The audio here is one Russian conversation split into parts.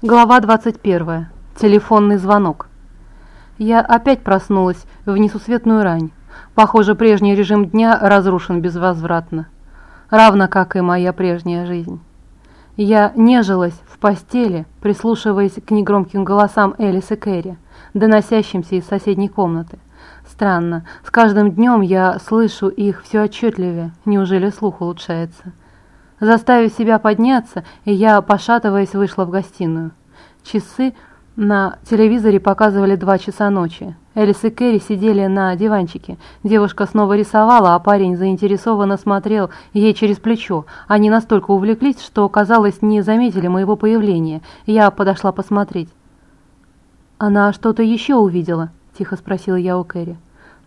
Глава 21. Телефонный звонок. Я опять проснулась в несусветную рань. Похоже, прежний режим дня разрушен безвозвратно. Равно как и моя прежняя жизнь. Я нежилась в постели, прислушиваясь к негромким голосам Элис и Кэрри, доносящимся из соседней комнаты. Странно, с каждым днем я слышу их все отчетливее. Неужели слух улучшается? Заставив себя подняться, я, пошатываясь, вышла в гостиную. Часы на телевизоре показывали два часа ночи. Элис и Кэрри сидели на диванчике. Девушка снова рисовала, а парень заинтересованно смотрел ей через плечо. Они настолько увлеклись, что, казалось, не заметили моего появления. Я подошла посмотреть. «Она что-то еще увидела?» – тихо спросила я у Кэрри.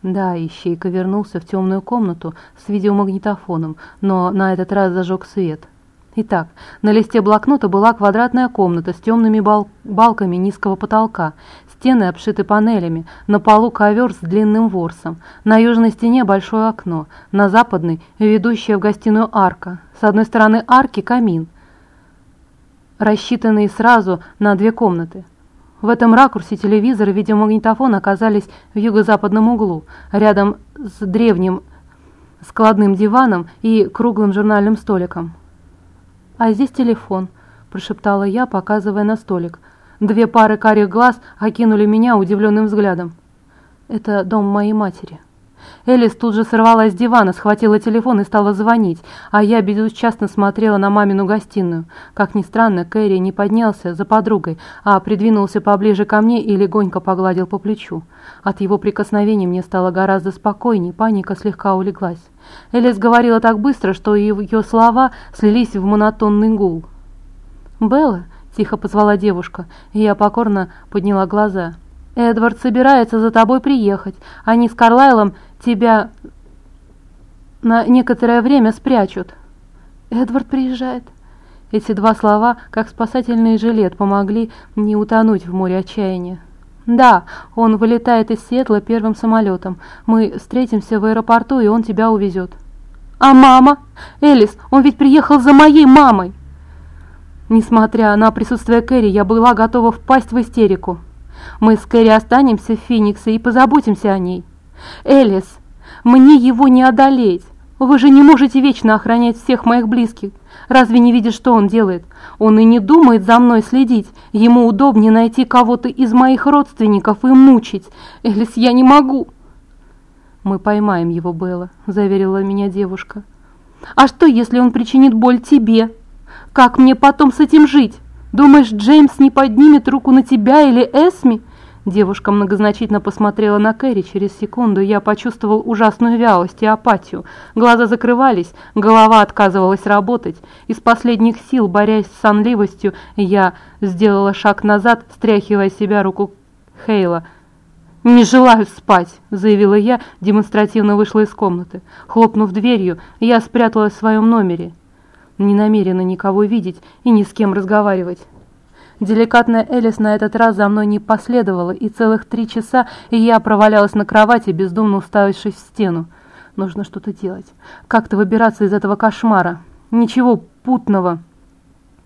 Да, Ищейка вернулся в темную комнату с видеомагнитофоном, но на этот раз зажег свет. Итак, на листе блокнота была квадратная комната с темными бал балками низкого потолка, стены обшиты панелями, на полу ковер с длинным ворсом, на южной стене большое окно, на западной – ведущая в гостиную арка, с одной стороны арки – камин, рассчитанный сразу на две комнаты. В этом ракурсе телевизор и видеомагнитофон оказались в юго-западном углу, рядом с древним складным диваном и круглым журнальным столиком. «А здесь телефон», – прошептала я, показывая на столик. Две пары карих глаз окинули меня удивленным взглядом. «Это дом моей матери». Элис тут же сорвалась с дивана, схватила телефон и стала звонить, а я безучастно смотрела на мамину гостиную. Как ни странно, Кэрри не поднялся за подругой, а придвинулся поближе ко мне и легонько погладил по плечу. От его прикосновений мне стало гораздо спокойнее, паника слегка улеглась. Элис говорила так быстро, что ее слова слились в монотонный гул. «Белла?» – тихо позвала девушка, и я покорно подняла глаза. «Эдвард собирается за тобой приехать. Они с Карлайлом тебя на некоторое время спрячут». «Эдвард приезжает». Эти два слова, как спасательный жилет, помогли не утонуть в море отчаяния. «Да, он вылетает из Сиэтла первым самолетом. Мы встретимся в аэропорту, и он тебя увезет». «А мама? Элис, он ведь приехал за моей мамой!» Несмотря на присутствие Кэрри, я была готова впасть в истерику. Мы с Кэрри останемся в Фениксе и позаботимся о ней. Элис, мне его не одолеть. Вы же не можете вечно охранять всех моих близких. Разве не видишь, что он делает? Он и не думает за мной следить. Ему удобнее найти кого-то из моих родственников и мучить. Элис, я не могу. Мы поймаем его, Белла, заверила меня девушка. А что, если он причинит боль тебе? Как мне потом с этим жить? Думаешь, Джеймс не поднимет руку на тебя или Эсми? Девушка многозначительно посмотрела на Кэрри. Через секунду я почувствовал ужасную вялость и апатию. Глаза закрывались, голова отказывалась работать. Из последних сил, борясь с сонливостью, я сделала шаг назад, встряхивая себя руку Хейла. «Не желаю спать», — заявила я, демонстративно вышла из комнаты. Хлопнув дверью, я спряталась в своем номере не намерена никого видеть и ни с кем разговаривать. Деликатная Элис на этот раз за мной не последовала, и целых три часа я провалялась на кровати, бездумно уставившись в стену. Нужно что-то делать. Как-то выбираться из этого кошмара. Ничего путного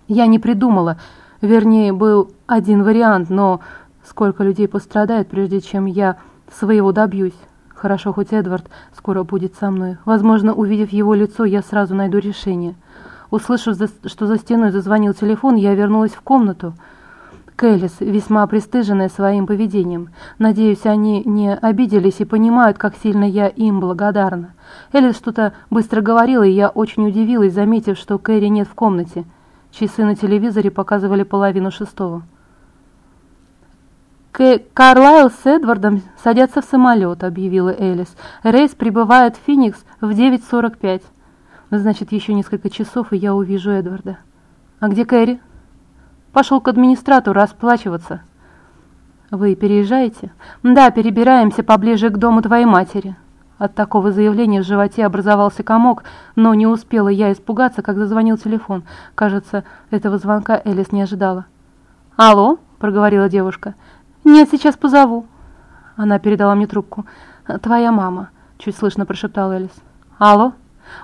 я не придумала. Вернее, был один вариант, но сколько людей пострадает, прежде чем я своего добьюсь. Хорошо, хоть Эдвард скоро будет со мной. Возможно, увидев его лицо, я сразу найду решение. Услышав, что за стеной зазвонил телефон, я вернулась в комнату. Кэлис, весьма пристыженная своим поведением. Надеюсь, они не обиделись и понимают, как сильно я им благодарна. Элис что-то быстро говорила, и я очень удивилась, заметив, что Кэрри нет в комнате. Часы на телевизоре показывали половину шестого. К «Карлайл с Эдвардом садятся в самолет», — объявила Элис. «Рейс прибывает в Феникс в 9.45». Значит, еще несколько часов, и я увижу Эдварда. А где Кэрри? Пошел к администратору расплачиваться. Вы переезжаете? Да, перебираемся поближе к дому твоей матери. От такого заявления в животе образовался комок, но не успела я испугаться, как зазвонил телефон. Кажется, этого звонка Элис не ожидала. «Алло?» – проговорила девушка. «Нет, сейчас позову». Она передала мне трубку. «Твоя мама», – чуть слышно прошептала Элис. «Алло?»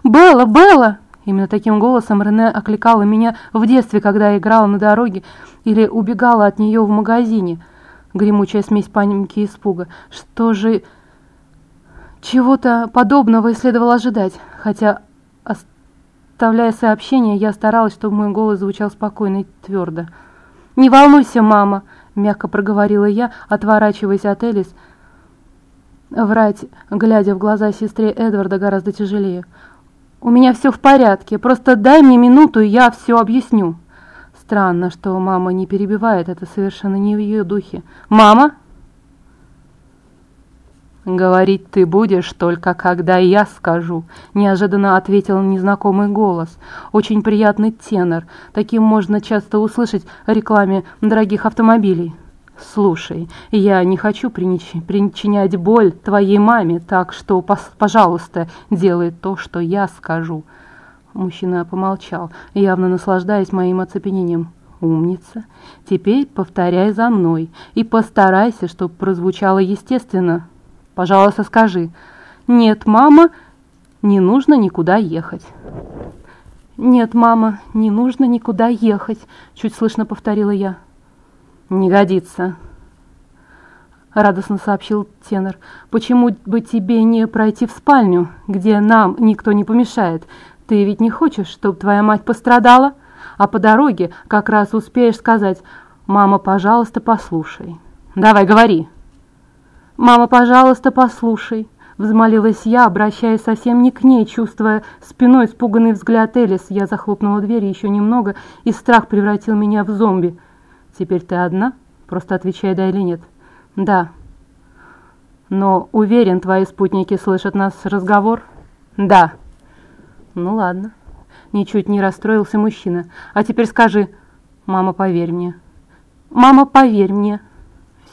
«Белла, Белла!» Именно таким голосом Рене окликала меня в детстве, когда я играла на дороге или убегала от нее в магазине. Гремучая смесь паники и испуга. Что же... Чего-то подобного и следовало ожидать, хотя, оставляя сообщение, я старалась, чтобы мой голос звучал спокойно и твердо. «Не волнуйся, мама!» — мягко проговорила я, отворачиваясь от Элис. Врать, глядя в глаза сестре Эдварда, гораздо тяжелее. «У меня все в порядке, просто дай мне минуту, и я все объясню». Странно, что мама не перебивает, это совершенно не в ее духе. «Мама?» «Говорить ты будешь только когда я скажу», — неожиданно ответил незнакомый голос. Очень приятный тенор. Таким можно часто услышать в рекламе дорогих автомобилей. «Слушай, я не хочу причинять боль твоей маме, так что, пожалуйста, делай то, что я скажу». Мужчина помолчал, явно наслаждаясь моим оцепенением. «Умница. Теперь повторяй за мной и постарайся, чтобы прозвучало естественно». Пожалуйста, скажи. Нет, мама, не нужно никуда ехать. Нет, мама, не нужно никуда ехать, чуть слышно повторила я. Не годится. Радостно сообщил тенор. Почему бы тебе не пройти в спальню, где нам никто не помешает? Ты ведь не хочешь, чтобы твоя мать пострадала? А по дороге как раз успеешь сказать «Мама, пожалуйста, послушай». Давай, говори. «Мама, пожалуйста, послушай», — взмолилась я, обращаясь совсем не к ней, чувствуя спиной испуганный взгляд Элис. Я захлопнула дверь еще немного, и страх превратил меня в зомби. «Теперь ты одна? Просто отвечай, да или нет». «Да». «Но уверен, твои спутники слышат нас разговор?» «Да». «Ну ладно». Ничуть не расстроился мужчина. «А теперь скажи, мама, поверь мне». «Мама, поверь мне»,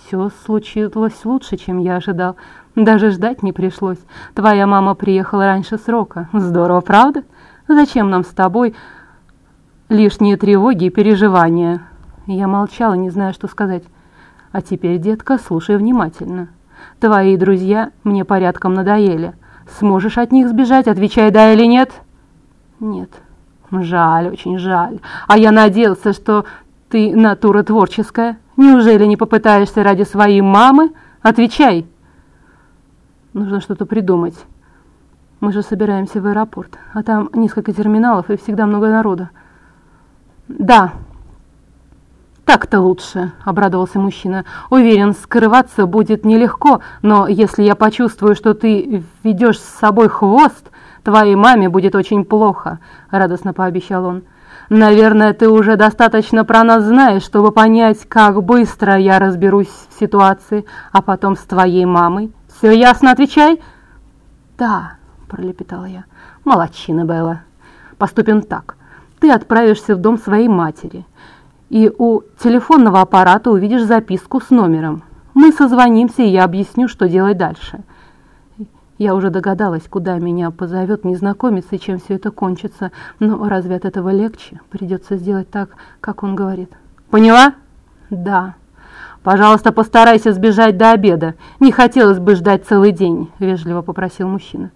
все случилось лучше, чем я ожидал. Даже ждать не пришлось. Твоя мама приехала раньше срока. Здорово, правда? Зачем нам с тобой лишние тревоги и переживания?» Я молчала, не зная, что сказать. «А теперь, детка, слушай внимательно. Твои друзья мне порядком надоели. Сможешь от них сбежать? Отвечай, да или нет?» «Нет». «Жаль, очень жаль. А я надеялся, что ты натура творческая». Неужели не попытаешься ради своей мамы? Отвечай!» «Нужно что-то придумать. Мы же собираемся в аэропорт, а там несколько терминалов и всегда много народа». «Да, так-то лучше», — обрадовался мужчина. «Уверен, скрываться будет нелегко, но если я почувствую, что ты ведешь с собой хвост, твоей маме будет очень плохо», — радостно пообещал он. Наверное, ты уже достаточно про нас знаешь, чтобы понять, как быстро я разберусь в ситуации, а потом с твоей мамой. Все ясно, отвечай?» «Да», — пролепетала я. «Молодчина, Белла. Поступим так. Ты отправишься в дом своей матери, и у телефонного аппарата увидишь записку с номером. Мы созвонимся, и я объясню, что делать дальше». Я уже догадалась, куда меня позовет незнакомец и чем все это кончится, но разве от этого легче? Придется сделать так, как он говорит. Поняла? Да. Пожалуйста, постарайся сбежать до обеда. Не хотелось бы ждать целый день, вежливо попросил мужчина.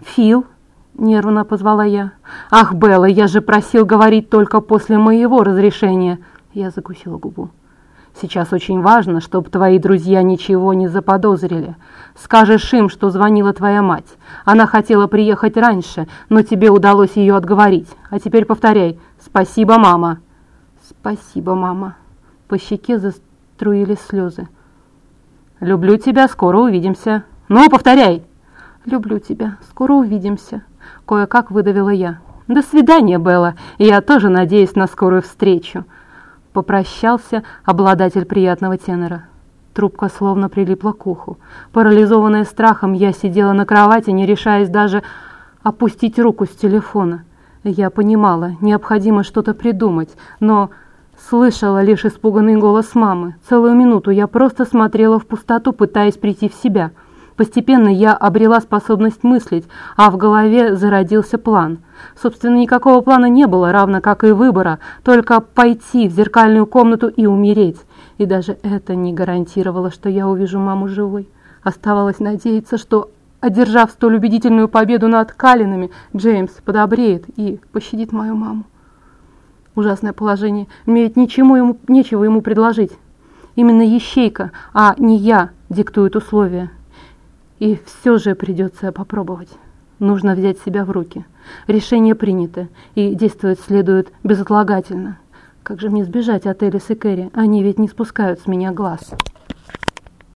Фил, нервно позвала я. Ах, Белла, я же просил говорить только после моего разрешения. Я закусила губу. Сейчас очень важно, чтобы твои друзья ничего не заподозрили. Скажешь им, что звонила твоя мать. Она хотела приехать раньше, но тебе удалось ее отговорить. А теперь повторяй «Спасибо, мама». «Спасибо, мама». По щеке заструились слезы. «Люблю тебя, скоро увидимся». «Ну, повторяй!» «Люблю тебя, скоро увидимся», — кое-как выдавила я. «До свидания, Белла, я тоже надеюсь на скорую встречу». Попрощался обладатель приятного тенора. Трубка словно прилипла к уху. Парализованная страхом, я сидела на кровати, не решаясь даже опустить руку с телефона. Я понимала, необходимо что-то придумать, но слышала лишь испуганный голос мамы. Целую минуту я просто смотрела в пустоту, пытаясь прийти в себя. Постепенно я обрела способность мыслить, а в голове зародился план – Собственно, никакого плана не было, равно как и выбора, только пойти в зеркальную комнату и умереть. И даже это не гарантировало, что я увижу маму живой. Оставалось надеяться, что одержав столь убедительную победу над Калинами, Джеймс подобреет и пощадит мою маму. Ужасное положение. Мне ничему ему, нечего ему предложить. Именно Ищейка, а не я, диктует условия. И все же придется попробовать. Нужно взять себя в руки. Решение принято, и действовать следует безотлагательно. Как же мне сбежать от Элис и Кэрри? Они ведь не спускают с меня глаз.